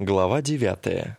Глава девятая.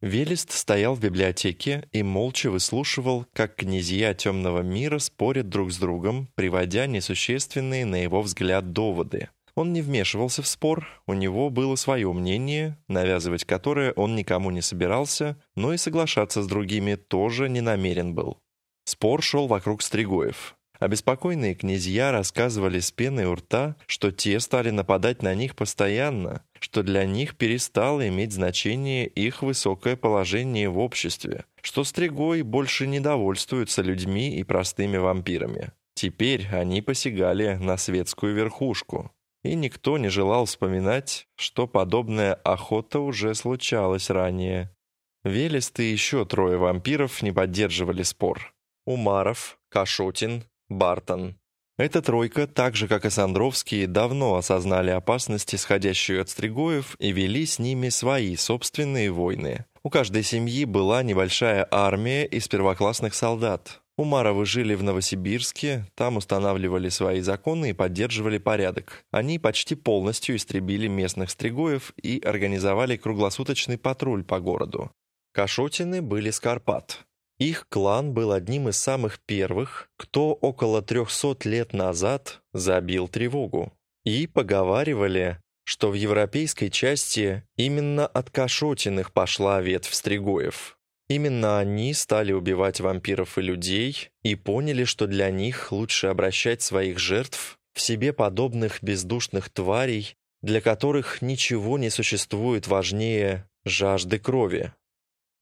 Велест стоял в библиотеке и молча выслушивал, как князья темного мира спорят друг с другом, приводя несущественные, на его взгляд, доводы. Он не вмешивался в спор, у него было свое мнение, навязывать которое он никому не собирался, но и соглашаться с другими тоже не намерен был. Спор шел вокруг Стригоев. Обеспокоенные князья рассказывали с пеной у рта, что те стали нападать на них постоянно, что для них перестало иметь значение их высокое положение в обществе, что Стригой больше не довольствуются людьми и простыми вампирами. Теперь они посягали на светскую верхушку. И никто не желал вспоминать, что подобная охота уже случалась ранее. Велест и еще трое вампиров не поддерживали спор. Умаров, Кашотин, Бартон. Эта тройка, так же как и Сандровские, давно осознали опасность, исходящую от Стригоев, и вели с ними свои собственные войны. У каждой семьи была небольшая армия из первоклассных солдат. Умаровы жили в Новосибирске, там устанавливали свои законы и поддерживали порядок. Они почти полностью истребили местных стригоев и организовали круглосуточный патруль по городу. Кашотины были с Карпат. Их клан был одним из самых первых, кто около 300 лет назад забил тревогу. И поговаривали, что в европейской части именно от Кашотиных пошла ветвь Стригоев. Именно они стали убивать вампиров и людей и поняли, что для них лучше обращать своих жертв в себе подобных бездушных тварей, для которых ничего не существует важнее жажды крови.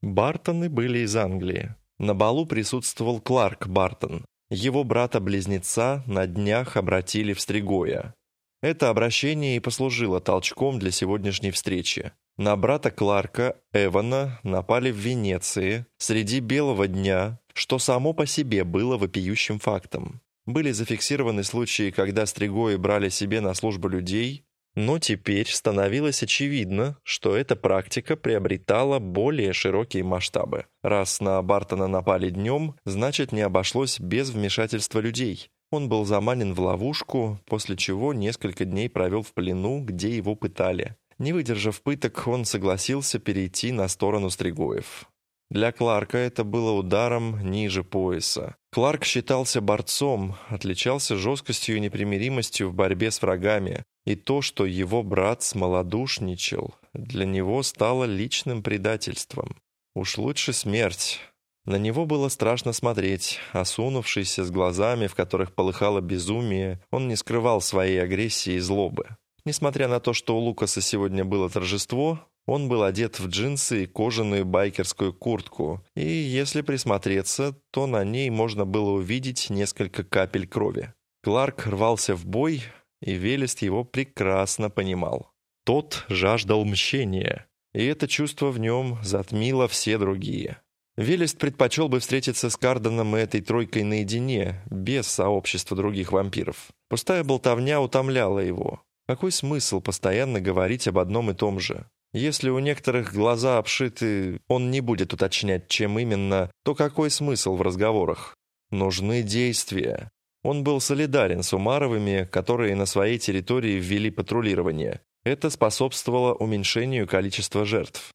Бартоны были из Англии. На балу присутствовал Кларк Бартон. Его брата-близнеца на днях обратили в Стригоя. Это обращение и послужило толчком для сегодняшней встречи. На брата Кларка, Эвана, напали в Венеции среди белого дня, что само по себе было вопиющим фактом. Были зафиксированы случаи, когда Стригои брали себе на службу людей, но теперь становилось очевидно, что эта практика приобретала более широкие масштабы. Раз на Бартона напали днем, значит не обошлось без вмешательства людей. Он был заманен в ловушку, после чего несколько дней провел в плену, где его пытали. Не выдержав пыток, он согласился перейти на сторону Стригоев. Для Кларка это было ударом ниже пояса. Кларк считался борцом, отличался жесткостью и непримиримостью в борьбе с врагами, и то, что его брат смолодушничал, для него стало личным предательством. Уж лучше смерть. На него было страшно смотреть. Осунувшийся с глазами, в которых полыхало безумие, он не скрывал своей агрессии и злобы. Несмотря на то, что у Лукаса сегодня было торжество, он был одет в джинсы и кожаную байкерскую куртку, и если присмотреться, то на ней можно было увидеть несколько капель крови. Кларк рвался в бой, и Велест его прекрасно понимал. Тот жаждал мщения, и это чувство в нем затмило все другие. Велест предпочел бы встретиться с Карденом и этой тройкой наедине, без сообщества других вампиров. Пустая болтовня утомляла его. Какой смысл постоянно говорить об одном и том же? Если у некоторых глаза обшиты, он не будет уточнять, чем именно, то какой смысл в разговорах? Нужны действия. Он был солидарен с Умаровыми, которые на своей территории ввели патрулирование. Это способствовало уменьшению количества жертв.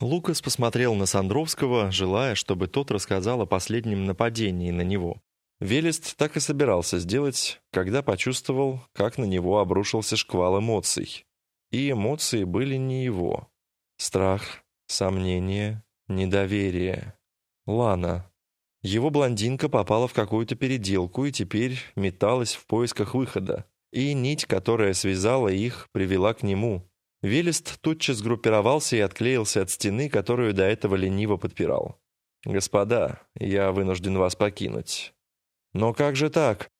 Лукас посмотрел на Сандровского, желая, чтобы тот рассказал о последнем нападении на него. Велест так и собирался сделать, когда почувствовал, как на него обрушился шквал эмоций. И эмоции были не его. Страх, сомнение, недоверие. Лана. Его блондинка попала в какую-то переделку и теперь металась в поисках выхода. И нить, которая связала их, привела к нему. Велест тотчас группировался и отклеился от стены, которую до этого лениво подпирал. «Господа, я вынужден вас покинуть». «Но как же так?»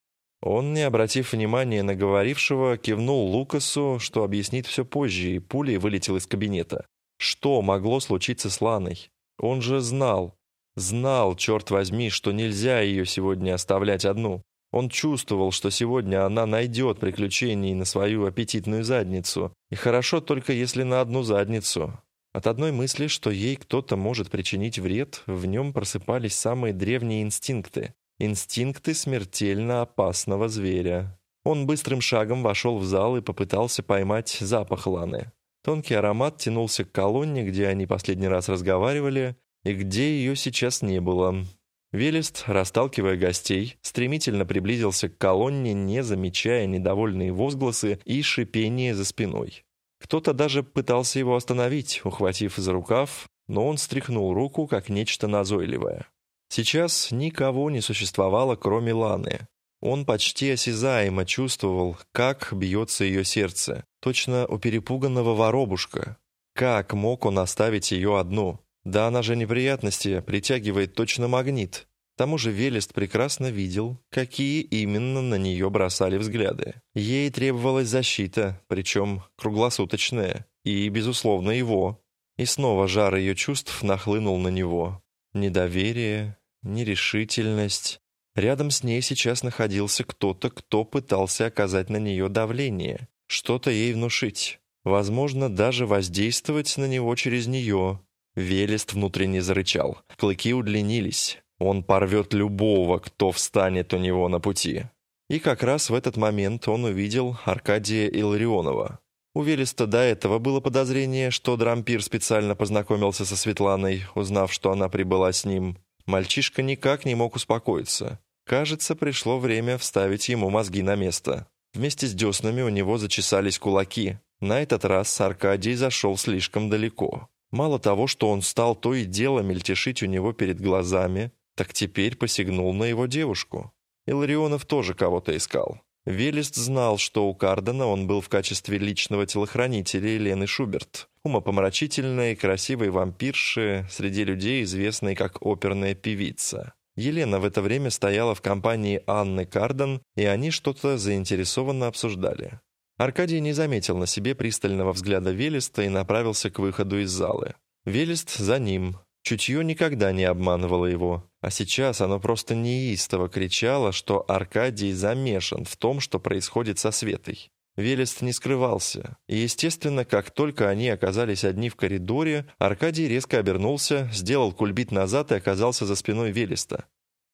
Он, не обратив внимания на говорившего, кивнул Лукасу, что объяснит все позже, и пулей вылетел из кабинета. Что могло случиться с Ланой? Он же знал, знал, черт возьми, что нельзя ее сегодня оставлять одну. Он чувствовал, что сегодня она найдет приключений на свою аппетитную задницу. И хорошо только если на одну задницу. От одной мысли, что ей кто-то может причинить вред, в нем просыпались самые древние инстинкты. Инстинкты смертельно опасного зверя. Он быстрым шагом вошел в зал и попытался поймать запах Ланы. Тонкий аромат тянулся к колонне, где они последний раз разговаривали, и где ее сейчас не было. Велест, расталкивая гостей, стремительно приблизился к колонне, не замечая недовольные возгласы и шипение за спиной. Кто-то даже пытался его остановить, ухватив за рукав, но он стряхнул руку, как нечто назойливое. Сейчас никого не существовало, кроме Ланы. Он почти осязаемо чувствовал, как бьется ее сердце, точно у перепуганного воробушка. Как мог он оставить ее одну? Да она же неприятности притягивает точно магнит. К тому же Велест прекрасно видел, какие именно на нее бросали взгляды. Ей требовалась защита, причем круглосуточная, и, безусловно, его. И снова жар ее чувств нахлынул на него. Недоверие, нерешительность. Рядом с ней сейчас находился кто-то, кто пытался оказать на нее давление, что-то ей внушить. Возможно, даже воздействовать на него через нее, Велест внутренне зарычал. Клыки удлинились. Он порвет любого, кто встанет у него на пути. И как раз в этот момент он увидел Аркадия Илларионова. У Велеста до этого было подозрение, что Дрампир специально познакомился со Светланой, узнав, что она прибыла с ним. Мальчишка никак не мог успокоиться. Кажется, пришло время вставить ему мозги на место. Вместе с деснами у него зачесались кулаки. На этот раз Аркадий зашел слишком далеко. Мало того, что он стал то и дело мельтешить у него перед глазами, так теперь посягнул на его девушку. Иларионов тоже кого-то искал. Велест знал, что у Кардена он был в качестве личного телохранителя Елены Шуберт, умопомрачительной, красивой вампирши, среди людей известной как оперная певица. Елена в это время стояла в компании Анны Карден, и они что-то заинтересованно обсуждали. Аркадий не заметил на себе пристального взгляда Велеста и направился к выходу из залы. Велест за ним. Чутье никогда не обманывало его. А сейчас оно просто неистово кричало, что Аркадий замешан в том, что происходит со Светой. Велест не скрывался. И, естественно, как только они оказались одни в коридоре, Аркадий резко обернулся, сделал кульбит назад и оказался за спиной Велеста.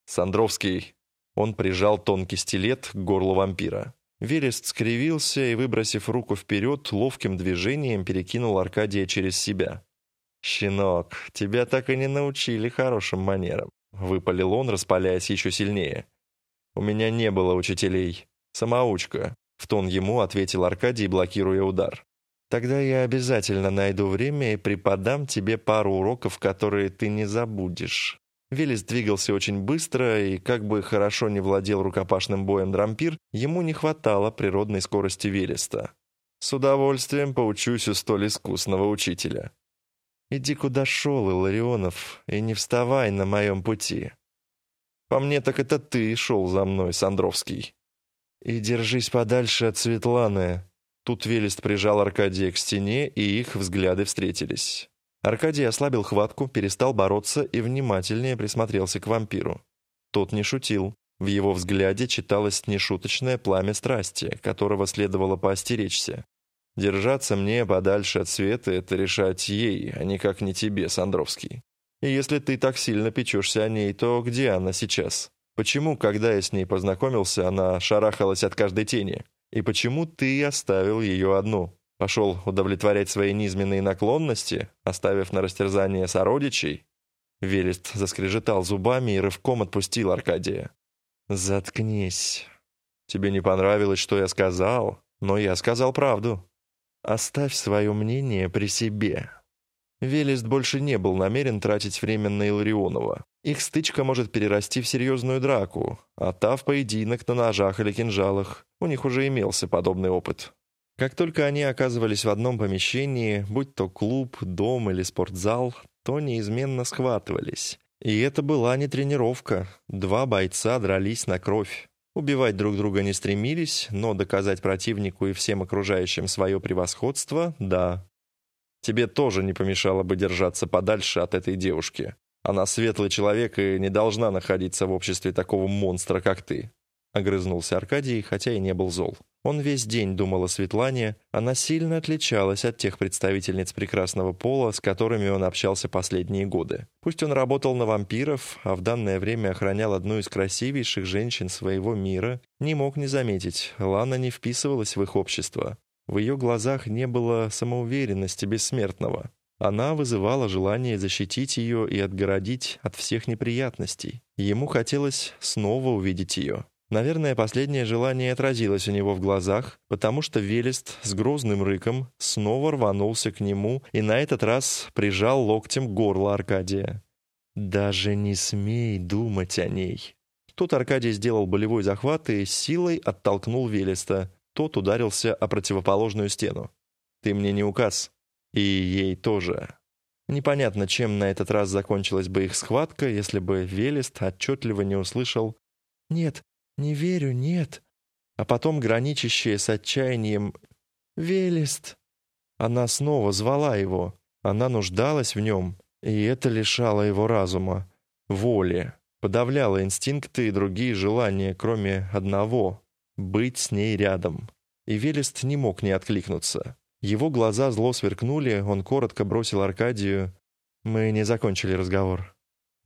«Сандровский!» Он прижал тонкий стилет к горлу вампира. Верест скривился и, выбросив руку вперед, ловким движением перекинул Аркадия через себя. «Щенок, тебя так и не научили хорошим манерам», — выпалил он, распаляясь еще сильнее. «У меня не было учителей. Самоучка», — в тон ему ответил Аркадий, блокируя удар. «Тогда я обязательно найду время и преподам тебе пару уроков, которые ты не забудешь». Велес двигался очень быстро, и как бы хорошо не владел рукопашным боем Дрампир, ему не хватало природной скорости Велеста. «С удовольствием поучусь у столь искусного учителя». «Иди куда шел, Иларионов, и не вставай на моем пути». «По мне так это ты шел за мной, Сандровский». «И держись подальше от Светланы». Тут Велест прижал Аркадия к стене, и их взгляды встретились. Аркадий ослабил хватку, перестал бороться и внимательнее присмотрелся к вампиру. Тот не шутил. В его взгляде читалось нешуточное пламя страсти, которого следовало поостеречься. «Держаться мне подальше от света — это решать ей, а никак не тебе, Сандровский. И если ты так сильно печешься о ней, то где она сейчас? Почему, когда я с ней познакомился, она шарахалась от каждой тени? И почему ты оставил ее одну?» Пошел удовлетворять свои низменные наклонности, оставив на растерзание сородичей? Велест заскрежетал зубами и рывком отпустил Аркадия. «Заткнись. Тебе не понравилось, что я сказал, но я сказал правду. Оставь свое мнение при себе». Велест больше не был намерен тратить время на Иларионова. Их стычка может перерасти в серьезную драку, а та в поединок на ножах или кинжалах. У них уже имелся подобный опыт. Как только они оказывались в одном помещении, будь то клуб, дом или спортзал, то неизменно схватывались. И это была не тренировка. Два бойца дрались на кровь. Убивать друг друга не стремились, но доказать противнику и всем окружающим свое превосходство – да. Тебе тоже не помешало бы держаться подальше от этой девушки. Она светлый человек и не должна находиться в обществе такого монстра, как ты. Огрызнулся Аркадий, хотя и не был зол. Он весь день думал о Светлане, она сильно отличалась от тех представительниц прекрасного пола, с которыми он общался последние годы. Пусть он работал на вампиров, а в данное время охранял одну из красивейших женщин своего мира, не мог не заметить, Лана не вписывалась в их общество. В ее глазах не было самоуверенности бессмертного. Она вызывала желание защитить ее и отгородить от всех неприятностей. Ему хотелось снова увидеть ее. Наверное, последнее желание отразилось у него в глазах, потому что Велест с грозным рыком снова рванулся к нему и на этот раз прижал локтем горло Аркадия. «Даже не смей думать о ней». Тут Аркадий сделал болевой захват и силой оттолкнул Велеста. Тот ударился о противоположную стену. «Ты мне не указ. И ей тоже». Непонятно, чем на этот раз закончилась бы их схватка, если бы Велест отчетливо не услышал «Нет, «Не верю, нет». А потом граничащее с отчаянием «Велест». Она снова звала его. Она нуждалась в нем, и это лишало его разума, воли, подавляло инстинкты и другие желания, кроме одного — быть с ней рядом. И Велест не мог не откликнуться. Его глаза зло сверкнули, он коротко бросил Аркадию. «Мы не закончили разговор».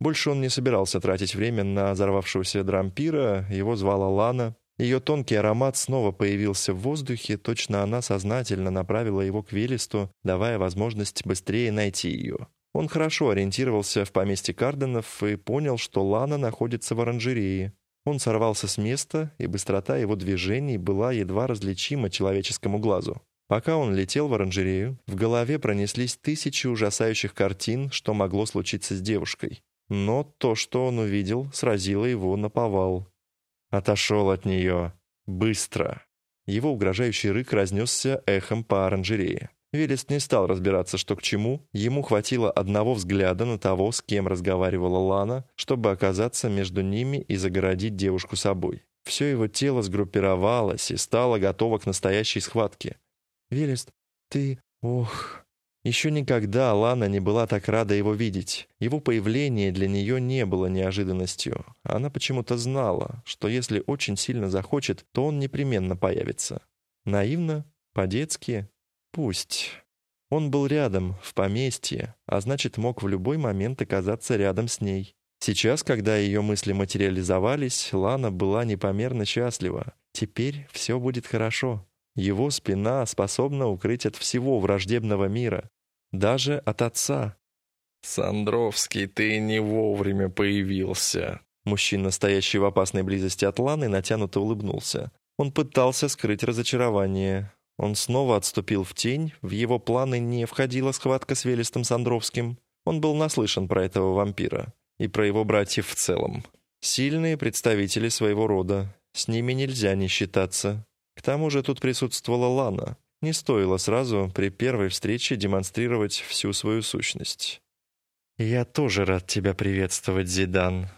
Больше он не собирался тратить время на взорвавшегося дрампира, его звала Лана. Ее тонкий аромат снова появился в воздухе, точно она сознательно направила его к Велесту, давая возможность быстрее найти ее. Он хорошо ориентировался в поместье Карденов и понял, что Лана находится в оранжерее. Он сорвался с места, и быстрота его движений была едва различима человеческому глазу. Пока он летел в оранжерею, в голове пронеслись тысячи ужасающих картин, что могло случиться с девушкой. Но то, что он увидел, сразило его на повал. Отошел от нее. Быстро. Его угрожающий рык разнесся эхом по оранжерее. Велест не стал разбираться, что к чему. Ему хватило одного взгляда на того, с кем разговаривала Лана, чтобы оказаться между ними и загородить девушку собой. Все его тело сгруппировалось и стало готово к настоящей схватке. «Велест, ты... Ох...» Еще никогда Лана не была так рада его видеть. Его появление для нее не было неожиданностью. Она почему-то знала, что если очень сильно захочет, то он непременно появится. Наивно, по-детски, пусть. Он был рядом, в поместье, а значит, мог в любой момент оказаться рядом с ней. Сейчас, когда ее мысли материализовались, Лана была непомерно счастлива. Теперь все будет хорошо. Его спина способна укрыть от всего враждебного мира, даже от отца. «Сандровский, ты не вовремя появился». Мужчина, стоящий в опасной близости от Ланы, натянуто улыбнулся. Он пытался скрыть разочарование. Он снова отступил в тень, в его планы не входила схватка с Велестом Сандровским. Он был наслышан про этого вампира и про его братьев в целом. Сильные представители своего рода, с ними нельзя не считаться. К тому же тут присутствовала Лана. Не стоило сразу при первой встрече демонстрировать всю свою сущность. «Я тоже рад тебя приветствовать, Зидан».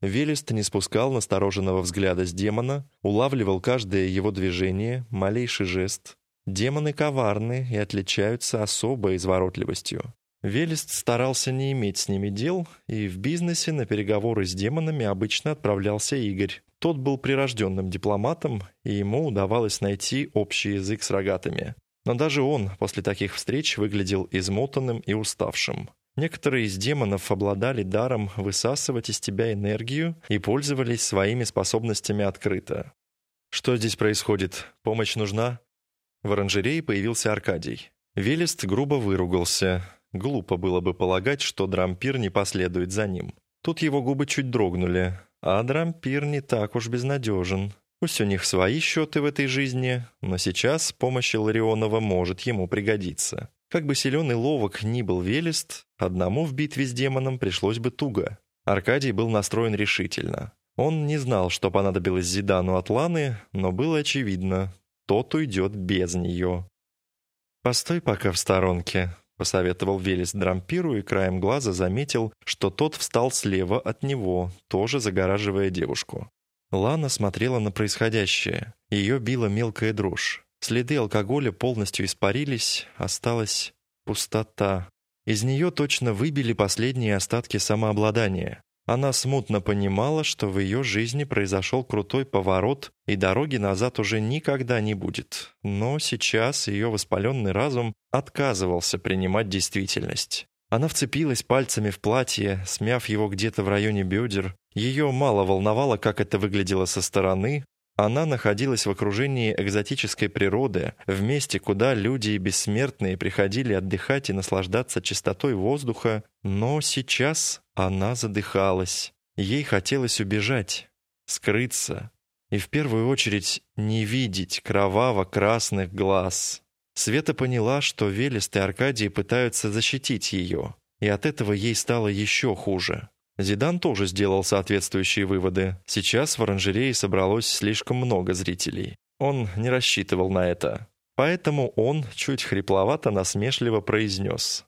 Велест не спускал настороженного взгляда с демона, улавливал каждое его движение, малейший жест. Демоны коварны и отличаются особой изворотливостью. Велест старался не иметь с ними дел, и в бизнесе на переговоры с демонами обычно отправлялся Игорь. Тот был прирожденным дипломатом, и ему удавалось найти общий язык с рогатыми. Но даже он после таких встреч выглядел измотанным и уставшим. Некоторые из демонов обладали даром высасывать из тебя энергию и пользовались своими способностями открыто. «Что здесь происходит? Помощь нужна?» В оранжерее появился Аркадий. Велест грубо выругался. Глупо было бы полагать, что дрампир не последует за ним. Тут его губы чуть дрогнули, а Дрампир не так уж безнадежен. Пусть у них свои счеты в этой жизни, но сейчас помощь Ларионова может ему пригодиться. Как бы силен и ловок ни был Велест, одному в битве с демоном пришлось бы туго. Аркадий был настроен решительно. Он не знал, что понадобилось Зидану от Ланы, но было очевидно, тот уйдет без нее. «Постой пока в сторонке», — посоветовал Велес Дрампиру и краем глаза заметил, что тот встал слева от него, тоже загораживая девушку. Лана смотрела на происходящее. Ее била мелкая дрожь. Следы алкоголя полностью испарились, осталась пустота. Из нее точно выбили последние остатки самообладания. Она смутно понимала, что в ее жизни произошел крутой поворот, и дороги назад уже никогда не будет. Но сейчас ее воспаленный разум отказывался принимать действительность. Она вцепилась пальцами в платье, смяв его где-то в районе бедер. Ее мало волновало, как это выглядело со стороны. Она находилась в окружении экзотической природы, в месте, куда люди и бессмертные приходили отдыхать и наслаждаться чистотой воздуха, но сейчас она задыхалась. Ей хотелось убежать, скрыться и в первую очередь не видеть кроваво-красных глаз. Света поняла, что Велест и Аркадий пытаются защитить ее, и от этого ей стало еще хуже. Зидан тоже сделал соответствующие выводы. Сейчас в оранжерее собралось слишком много зрителей. Он не рассчитывал на это. Поэтому он чуть хрипловато насмешливо произнес.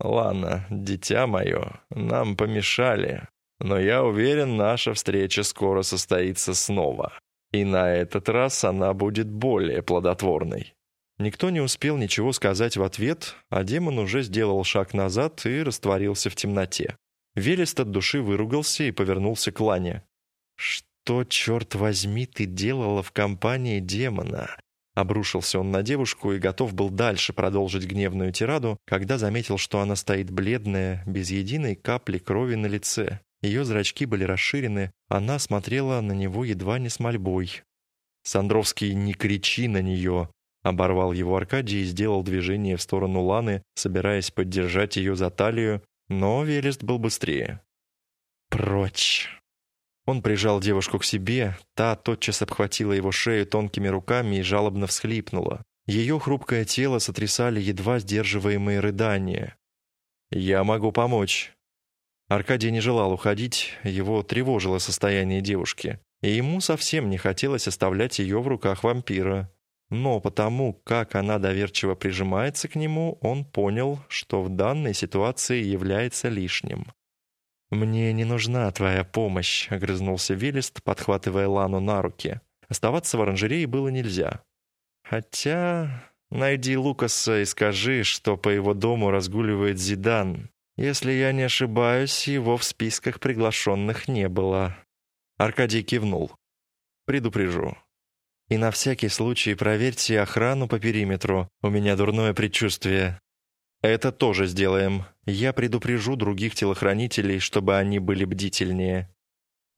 «Ладно, дитя мое, нам помешали, но я уверен, наша встреча скоро состоится снова. И на этот раз она будет более плодотворной». Никто не успел ничего сказать в ответ, а демон уже сделал шаг назад и растворился в темноте. Велест от души выругался и повернулся к Лане. «Что, черт возьми, ты делала в компании демона?» Обрушился он на девушку и готов был дальше продолжить гневную тираду, когда заметил, что она стоит бледная, без единой капли крови на лице. Ее зрачки были расширены, она смотрела на него едва не с мольбой. «Сандровский, не кричи на нее!» Оборвал его Аркадий и сделал движение в сторону Ланы, собираясь поддержать ее за талию, но Велест был быстрее. «Прочь!» Он прижал девушку к себе, та тотчас обхватила его шею тонкими руками и жалобно всхлипнула. Ее хрупкое тело сотрясали едва сдерживаемые рыдания. «Я могу помочь». Аркадий не желал уходить, его тревожило состояние девушки, и ему совсем не хотелось оставлять ее в руках вампира. Но потому, как она доверчиво прижимается к нему, он понял, что в данной ситуации является лишним. «Мне не нужна твоя помощь», — огрызнулся Велест, подхватывая Лану на руки. Оставаться в оранжерее было нельзя. «Хотя... найди Лукаса и скажи, что по его дому разгуливает Зидан. Если я не ошибаюсь, его в списках приглашенных не было». Аркадий кивнул. «Предупрежу. И на всякий случай проверьте охрану по периметру. У меня дурное предчувствие. Это тоже сделаем. Я предупрежу других телохранителей, чтобы они были бдительнее.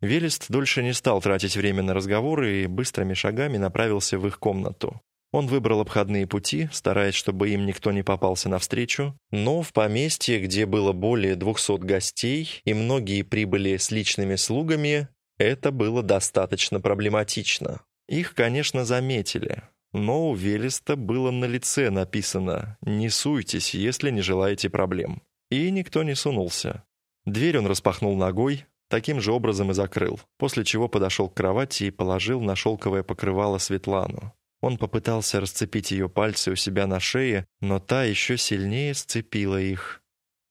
Велест дольше не стал тратить время на разговоры и быстрыми шагами направился в их комнату. Он выбрал обходные пути, стараясь, чтобы им никто не попался навстречу, но в поместье, где было более двухсот гостей и многие прибыли с личными слугами, это было достаточно проблематично. Их, конечно, заметили, но у Велеста было на лице написано «Не суйтесь, если не желаете проблем». И никто не сунулся. Дверь он распахнул ногой, таким же образом и закрыл, после чего подошел к кровати и положил на шелковое покрывало Светлану. Он попытался расцепить ее пальцы у себя на шее, но та еще сильнее сцепила их.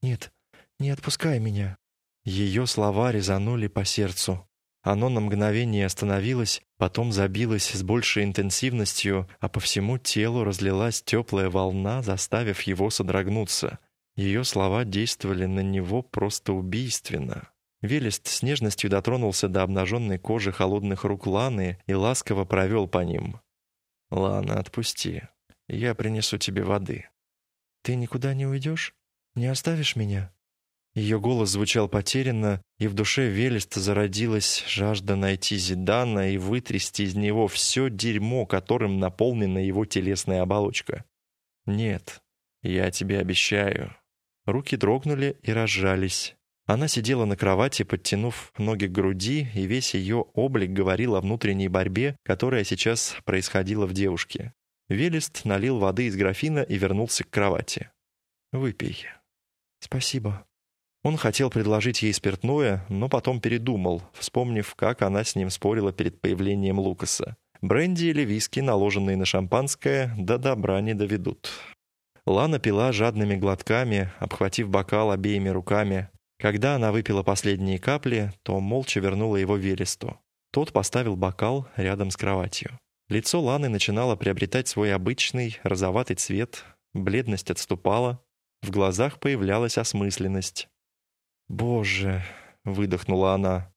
«Нет, не отпускай меня». Ее слова резанули по сердцу. Оно на мгновение остановилось, потом забилось с большей интенсивностью, а по всему телу разлилась теплая волна, заставив его содрогнуться. Ее слова действовали на него просто убийственно. Велест с нежностью дотронулся до обнаженной кожи холодных рук Ланы и ласково провел по ним. «Лана, отпусти. Я принесу тебе воды». «Ты никуда не уйдешь? Не оставишь меня?» Ее голос звучал потерянно, и в душе Велеста зародилась жажда найти Зидана и вытрясти из него все дерьмо, которым наполнена его телесная оболочка. «Нет, я тебе обещаю». Руки дрогнули и разжались. Она сидела на кровати, подтянув ноги к груди, и весь ее облик говорил о внутренней борьбе, которая сейчас происходила в девушке. Велест налил воды из графина и вернулся к кровати. «Выпей». «Спасибо», он хотел предложить ей спиртное, но потом передумал, вспомнив, как она с ним спорила перед появлением Лукаса. Бренди или виски, наложенные на шампанское, до добра не доведут. Лана пила жадными глотками, обхватив бокал обеими руками. Когда она выпила последние капли, то молча вернула его Велесту. Тот поставил бокал рядом с кроватью. Лицо Ланы начинало приобретать свой обычный розоватый цвет, бледность отступала, в глазах появлялась осмысленность. «Боже!» — выдохнула она.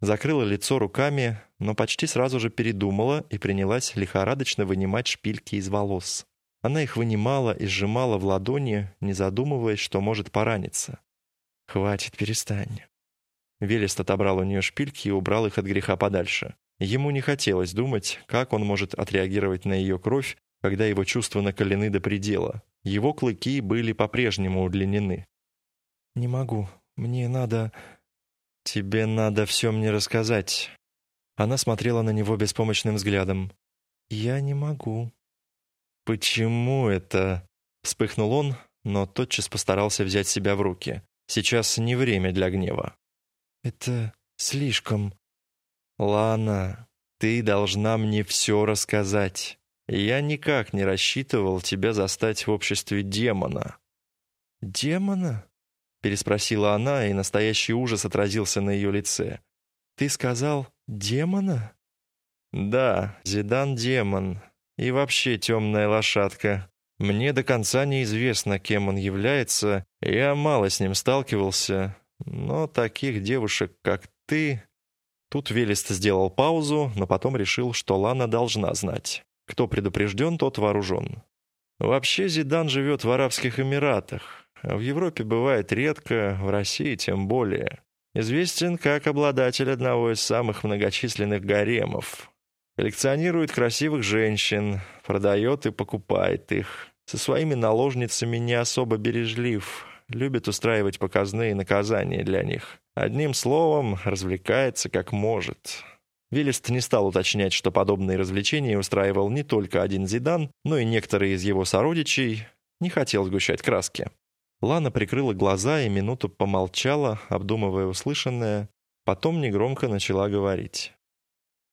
Закрыла лицо руками, но почти сразу же передумала и принялась лихорадочно вынимать шпильки из волос. Она их вынимала и сжимала в ладони, не задумываясь, что может пораниться. «Хватит, перестань». Велест отобрал у нее шпильки и убрал их от греха подальше. Ему не хотелось думать, как он может отреагировать на ее кровь, когда его чувства накалены до предела. Его клыки были по-прежнему удлинены. «Не могу. Мне надо...» «Тебе надо все мне рассказать». Она смотрела на него беспомощным взглядом. «Я не могу». «Почему это?» Вспыхнул он, но тотчас постарался взять себя в руки. Сейчас не время для гнева. «Это слишком...» «Лана, ты должна мне все рассказать. Я никак не рассчитывал тебя застать в обществе демона». «Демона?» переспросила она, и настоящий ужас отразился на ее лице. «Ты сказал демона?» «Да, Зидан демон. И вообще темная лошадка. Мне до конца неизвестно, кем он является, я мало с ним сталкивался, но таких девушек, как ты...» Тут Велест сделал паузу, но потом решил, что Лана должна знать. Кто предупрежден, тот вооружен. Вообще Зидан живет в Арабских Эмиратах. В Европе бывает редко, в России тем более. Известен как обладатель одного из самых многочисленных гаремов. Коллекционирует красивых женщин, продает и покупает их. Со своими наложницами не особо бережлив, любит устраивать показные наказания для них. Одним словом, развлекается как может. Виллист не стал уточнять, что подобные развлечения устраивал не только один Зидан, но и некоторые из его сородичей, не хотел сгущать краски. Лана прикрыла глаза и минуту помолчала, обдумывая услышанное, потом негромко начала говорить.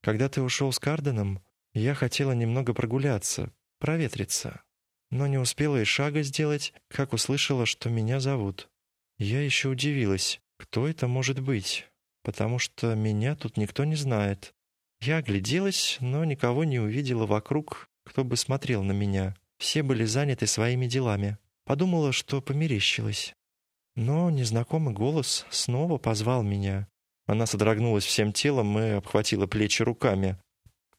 Когда ты ушел с Карденом, я хотела немного прогуляться, проветриться. Но не успела и шага сделать, как услышала, что меня зовут. Я еще удивилась, кто это может быть, потому что меня тут никто не знает. Я огляделась, но никого не увидела вокруг, кто бы смотрел на меня. Все были заняты своими делами. Подумала, что померещилась. Но незнакомый голос снова позвал меня. Она содрогнулась всем телом и обхватила плечи руками.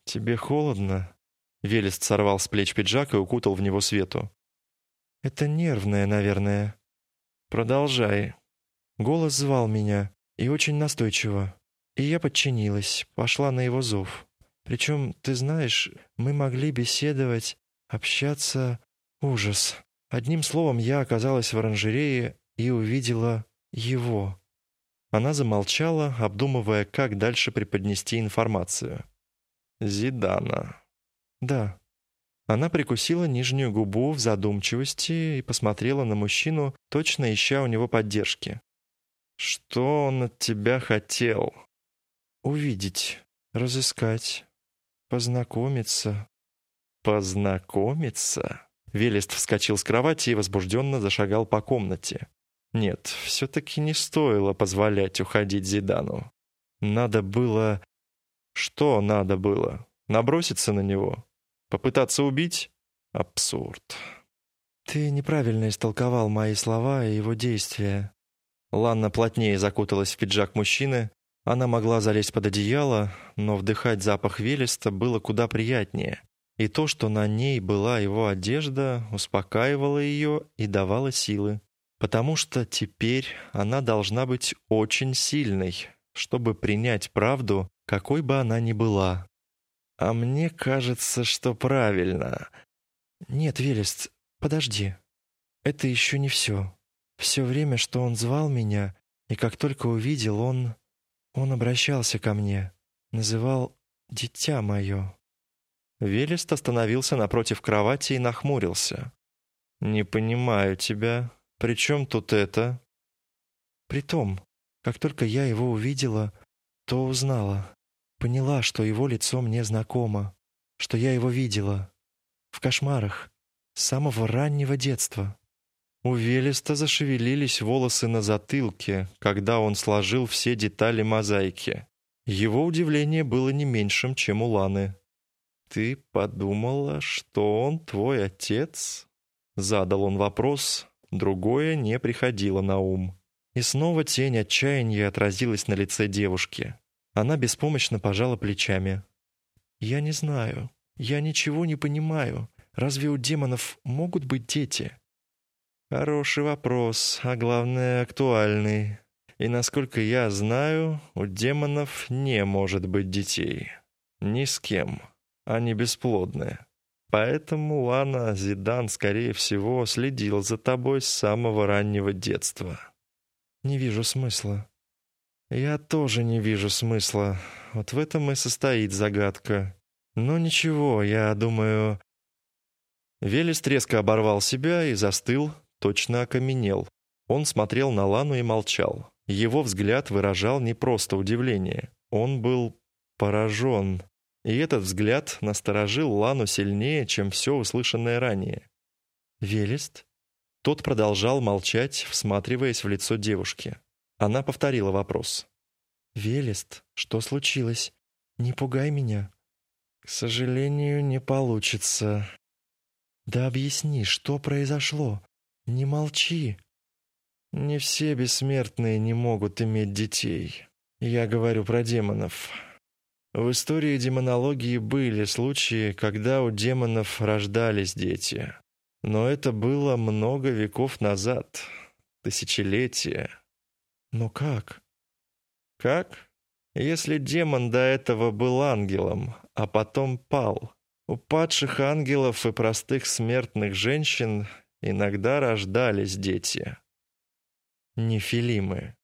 «Тебе холодно?» Велест сорвал с плеч пиджак и укутал в него свету. «Это нервное, наверное». «Продолжай». Голос звал меня, и очень настойчиво. И я подчинилась, пошла на его зов. Причем, ты знаешь, мы могли беседовать, общаться... Ужас. Одним словом, я оказалась в оранжерее и увидела его. Она замолчала, обдумывая, как дальше преподнести информацию. «Зидана». «Да». Она прикусила нижнюю губу в задумчивости и посмотрела на мужчину, точно ища у него поддержки. «Что он от тебя хотел?» «Увидеть, разыскать, познакомиться». «Познакомиться?» Велест вскочил с кровати и возбужденно зашагал по комнате. Нет, все-таки не стоило позволять уходить Зидану. Надо было... Что надо было? Наброситься на него? Попытаться убить? Абсурд. Ты неправильно истолковал мои слова и его действия. Ланна плотнее закуталась в пиджак мужчины. Она могла залезть под одеяло, но вдыхать запах Велеста было куда приятнее. И то, что на ней была его одежда, успокаивало ее и давало силы потому что теперь она должна быть очень сильной, чтобы принять правду, какой бы она ни была. А мне кажется, что правильно. Нет, Велест, подожди. Это еще не все. Все время, что он звал меня, и как только увидел, он... Он обращался ко мне, называл «дитя мое». Велест остановился напротив кровати и нахмурился. «Не понимаю тебя», «При чем тут это?» «Притом, как только я его увидела, то узнала. Поняла, что его лицо мне знакомо, что я его видела. В кошмарах, с самого раннего детства». У Велеста зашевелились волосы на затылке, когда он сложил все детали мозаики. Его удивление было не меньшим, чем у Ланы. «Ты подумала, что он твой отец?» Задал он вопрос, Другое не приходило на ум. И снова тень отчаяния отразилась на лице девушки. Она беспомощно пожала плечами. «Я не знаю. Я ничего не понимаю. Разве у демонов могут быть дети?» «Хороший вопрос, а главное, актуальный. И насколько я знаю, у демонов не может быть детей. Ни с кем. Они бесплодны. Поэтому Лана Зидан, скорее всего, следил за тобой с самого раннего детства. Не вижу смысла. Я тоже не вижу смысла. Вот в этом и состоит загадка. Но ничего, я думаю... Велес резко оборвал себя и застыл, точно окаменел. Он смотрел на Лану и молчал. Его взгляд выражал не просто удивление. Он был поражен. И этот взгляд насторожил Лану сильнее, чем все услышанное ранее. «Велест?» Тот продолжал молчать, всматриваясь в лицо девушки. Она повторила вопрос. «Велест, что случилось? Не пугай меня». «К сожалению, не получится». «Да объясни, что произошло? Не молчи». «Не все бессмертные не могут иметь детей. Я говорю про демонов». В истории демонологии были случаи, когда у демонов рождались дети. Но это было много веков назад, тысячелетия. Но как? Как? Если демон до этого был ангелом, а потом пал. У падших ангелов и простых смертных женщин иногда рождались дети. Нефилимы.